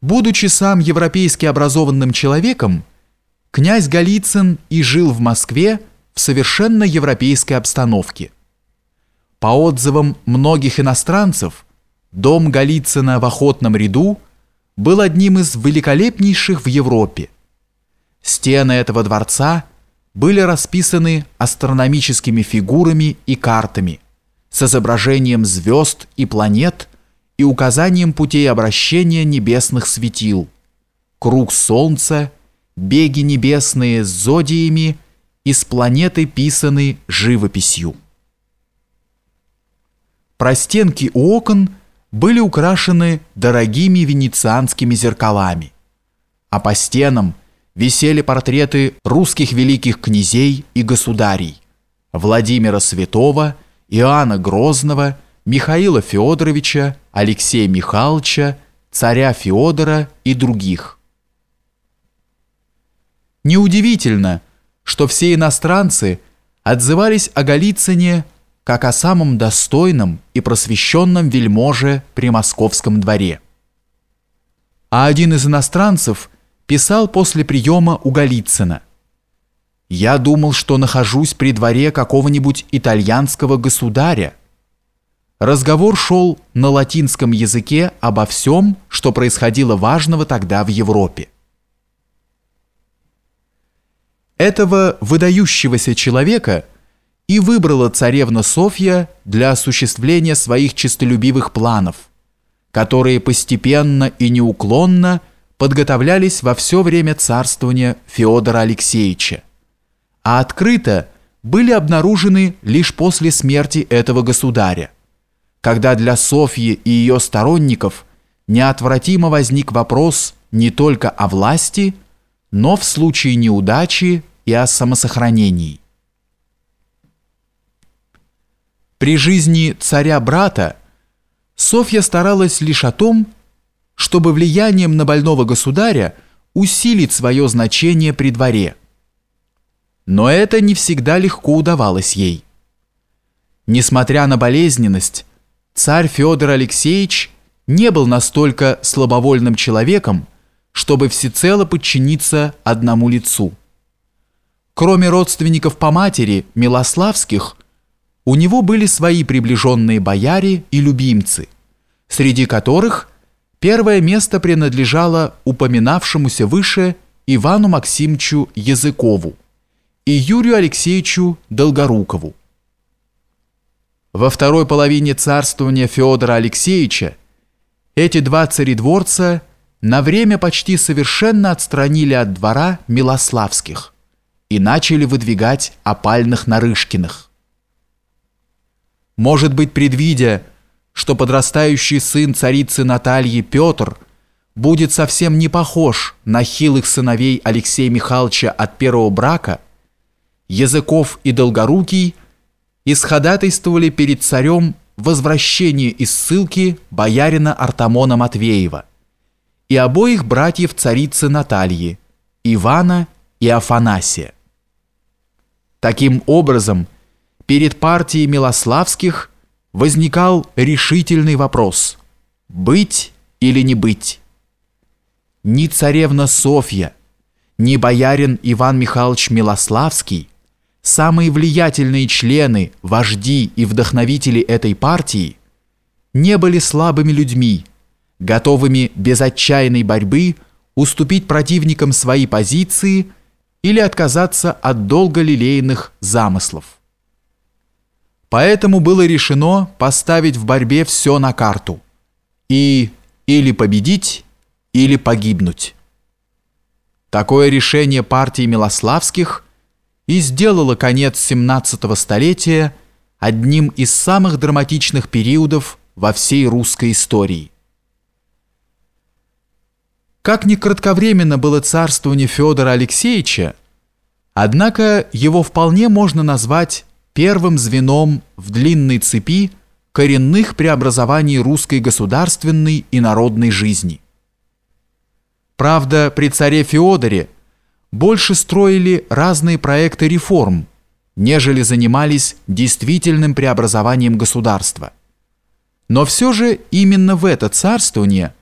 Будучи сам европейски образованным человеком, князь Голицын и жил в Москве в совершенно европейской обстановке. По отзывам многих иностранцев, дом Голицына в Охотном ряду был одним из великолепнейших в Европе. Стены этого дворца были расписаны астрономическими фигурами и картами с изображением звезд и планет – и указанием путей обращения небесных светил, круг Солнца, беги небесные с зодиями и с планеты писаны живописью. Простенки у окон были украшены дорогими венецианскими зеркалами, а по стенам висели портреты русских великих князей и государей Владимира Святого, Иоанна Грозного, Михаила Федоровича, Алексея Михайловича, царя Феодора и других. Неудивительно, что все иностранцы отзывались о Голицыне как о самом достойном и просвещенном вельможе при московском дворе. А один из иностранцев писал после приема у Голицына. «Я думал, что нахожусь при дворе какого-нибудь итальянского государя, Разговор шел на латинском языке обо всем, что происходило важного тогда в Европе. Этого выдающегося человека и выбрала царевна Софья для осуществления своих честолюбивых планов, которые постепенно и неуклонно подготовлялись во все время царствования Феодора Алексеевича, а открыто были обнаружены лишь после смерти этого государя когда для Софьи и ее сторонников неотвратимо возник вопрос не только о власти, но в случае неудачи и о самосохранении. При жизни царя-брата Софья старалась лишь о том, чтобы влиянием на больного государя усилить свое значение при дворе. Но это не всегда легко удавалось ей. Несмотря на болезненность, царь Федор Алексеевич не был настолько слабовольным человеком, чтобы всецело подчиниться одному лицу. Кроме родственников по матери, Милославских, у него были свои приближенные бояре и любимцы, среди которых первое место принадлежало упоминавшемуся выше Ивану Максимовичу Языкову и Юрию Алексеевичу Долгорукову. Во второй половине царствования Федора Алексеевича эти два царедворца на время почти совершенно отстранили от двора Милославских и начали выдвигать опальных Нарышкиных. Может быть, предвидя, что подрастающий сын царицы Натальи Петр будет совсем не похож на хилых сыновей Алексея Михайловича от первого брака, Языков и Долгорукий – исходатайствовали перед царем возвращение из ссылки боярина Артамона Матвеева и обоих братьев царицы Натальи, Ивана и Афанасия. Таким образом, перед партией Милославских возникал решительный вопрос – быть или не быть? Ни царевна Софья, ни боярин Иван Михайлович Милославский – самые влиятельные члены, вожди и вдохновители этой партии не были слабыми людьми, готовыми без отчаянной борьбы уступить противникам свои позиции или отказаться от долго лелеянных замыслов. Поэтому было решено поставить в борьбе все на карту и или победить, или погибнуть. Такое решение партии Милославских – и сделала конец 17 столетия одним из самых драматичных периодов во всей русской истории. Как ни кратковременно было царствование Федора Алексеевича, однако его вполне можно назвать первым звеном в длинной цепи коренных преобразований русской государственной и народной жизни. Правда, при царе Феодоре – больше строили разные проекты реформ, нежели занимались действительным преобразованием государства. Но все же именно в это царствование